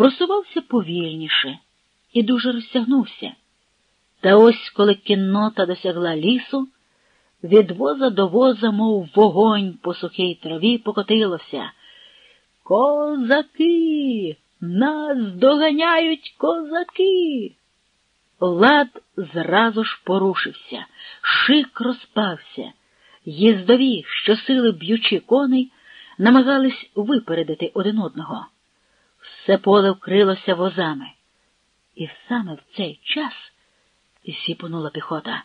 просувався повільніше і дуже розтягнувся. Та ось, коли кіннота досягла лісу, від воза до воза, мов вогонь по сухій траві, покотилося. Козаки! Нас доганяють козаки! Лад зразу ж порушився, шик розпався. Їздові, що сили б'ючи коней, намагались випередити один одного. Все поле вкрилося возами. І саме в цей час зіпонула піхота.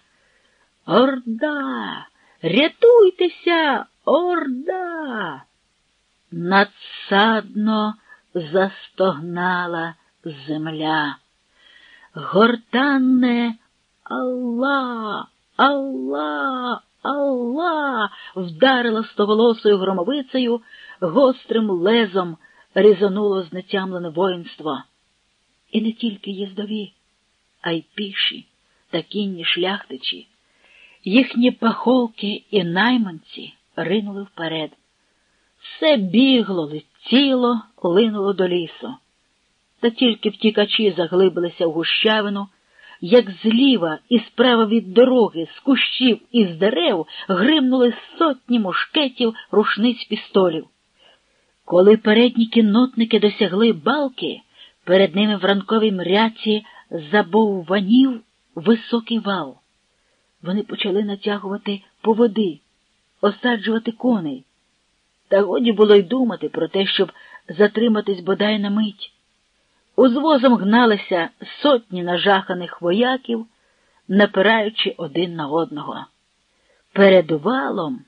Орда! Рятуйтеся, орда! Надсадно застогнала земля. Гортанне Алла, Алла, Алла вдарила стоволосою громовицею, гострим лезом різонуло знетямлене воїнство. І не тільки їздові, а й піші та кінні шляхтичі, їхні паховки і найманці ринули вперед. Все бігло, летіло, линуло до лісу. Та тільки втікачі заглибилися в гущавину, як зліва і справа від дороги, з кущів і з дерев гримнули сотні мушкетів рушниць пістолів. Коли передні кіннотники досягли балки, перед ними в ранковій мряці забовванів високий вал. Вони почали натягувати поводи, осаджувати коней. Та годі було й думати про те, щоб затриматись бодай на мить. Узвозом гналися сотні нажаханих вояків, напираючи один на одного. Перед валом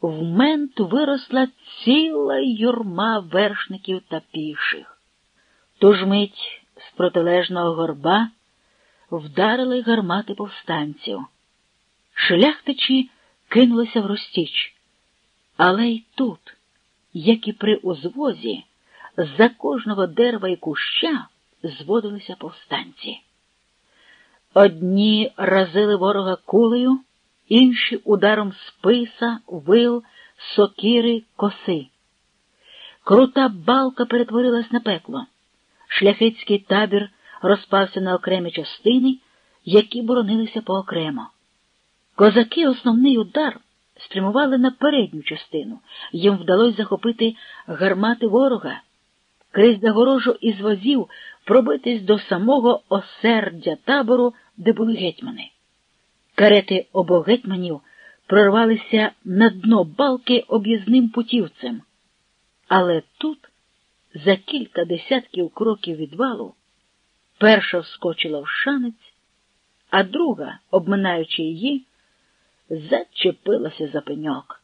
в мент виросла ціла юрма вершників та піших. Ту ж мить з протилежного горба вдарили гармати повстанців. Шляхтичі кинулися в розтіч. Але й тут, як і при узвозі, за кожного дерева і куща зводилися повстанці. Одні разили ворога кулею, інші ударом списа, вил, сокири, коси. Крута балка перетворилась на пекло. Шляхетський табір розпався на окремі частини, які боронилися поокремо. Козаки основний удар спрямували на передню частину. Їм вдалося захопити гармати ворога, крізь загорожу із возів пробитись до самого осердя табору, де були гетьмани. Карети обох гетьманів прорвалися на дно балки об'їзним путівцем. Але тут, за кілька десятків кроків від валу, перша вскочила в шанець, а друга, обминаючи її, зачепилася за пеньок.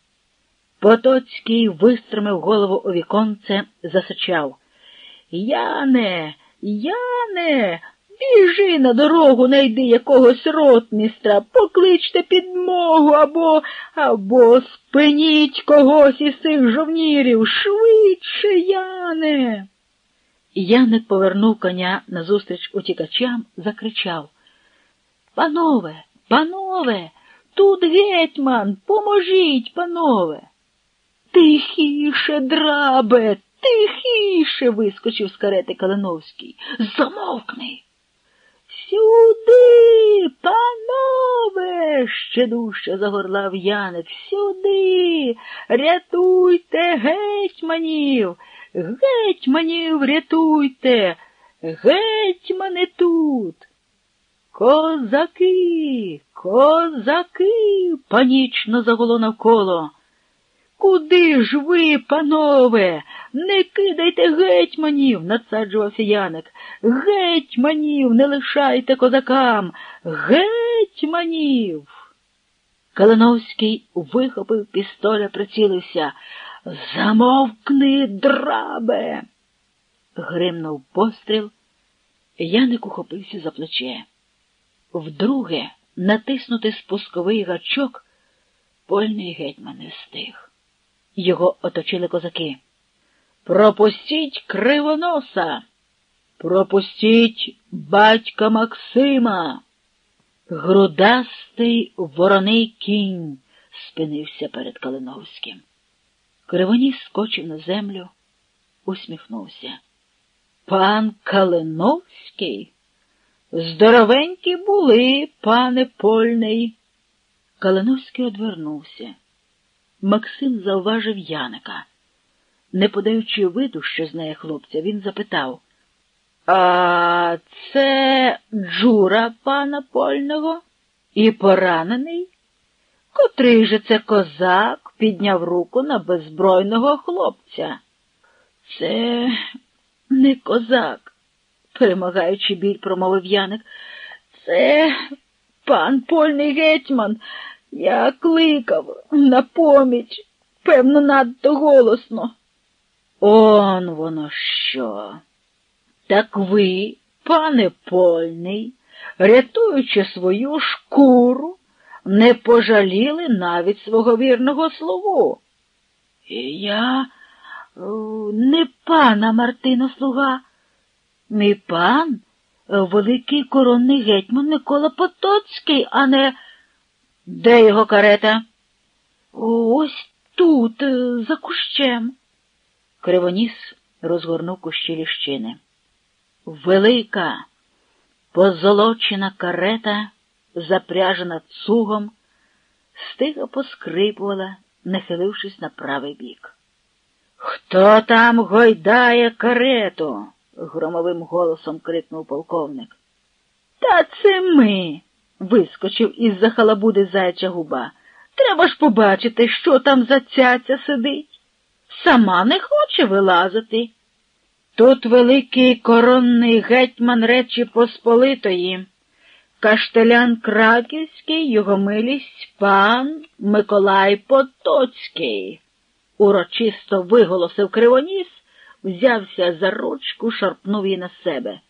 Потоцький вистромив голову у віконце, засичав. Яне, Яне, біжи на дорогу, найди якогось ротмістра, покличте підмогу або або спиніть когось із цих жовнірів. Швидше, Яне. Яник повернув коня назустріч утікачам, закричав Панове, панове, тут гетьман, поможіть, панове. Тихіше, драбе, тихіше. вискочив з карети Калиновський. Замовкни. Сюди, панове, ще дужче загорлав Яник. Сюди, рятуйте гетьманів, гетьманів рятуйте, гетьмани тут. Козаки, козаки, панічно загуло навколо. Куди ж ви, панове? Не кидайте гетьманів, надсаджувався Яник. Гетьманів не лишайте козакам. Гетьманів. Калиновський вихопив пістоля, прицілився. Замовкни, драбе. Гримнув постріл. Яник ухопився за плече. Вдруге натиснути спусковий гачок польний гетьман не стиг. Його оточили козаки. Пропустіть кривоноса, пропустіть батька Максима. Грудастий вороний кінь спинився перед Калиновським. Кривоніс скочив на землю, усміхнувся. Пан Калиновський? Здоровенькі були, пане польний. Калиновський одвернувся. Максим зауважив Яника. Не подаючи виду, що знає хлопця, він запитав А це джура пана польного і поранений? Котрий же це козак підняв руку на беззбройного хлопця? Це не козак, перемагаючи біль, промовив Яник. Це пан польний гетьман. Я кликав на поміч, певно, надто голосно. Он воно що. Так ви, пане польний, рятуючи свою шкуру, не пожаліли навіть свого вірного слову. І я не пана Мартина слуга, мій пан великий коронний гетьман Микола Потоцький, а не де його карета? Ось тут, за кущем. Кривоніс розгорнув кущі ліщини. Велика, позолочена карета, запряжена цугом, стиго поскрипувала, нахилившись на правий бік. Хто там гойдає карету? громовим голосом крикнув полковник. Та це ми. вискочив із за халабуди зайча губа. Треба ж побачити, що там за цяця сидить. Сама не хоче вилазити. Тут великий коронний гетьман Речі Посполитої, каштелян Краківський, його милість пан Миколай Потоцький урочисто виголосив кривоніс, взявся за ручку, шарпнув її на себе.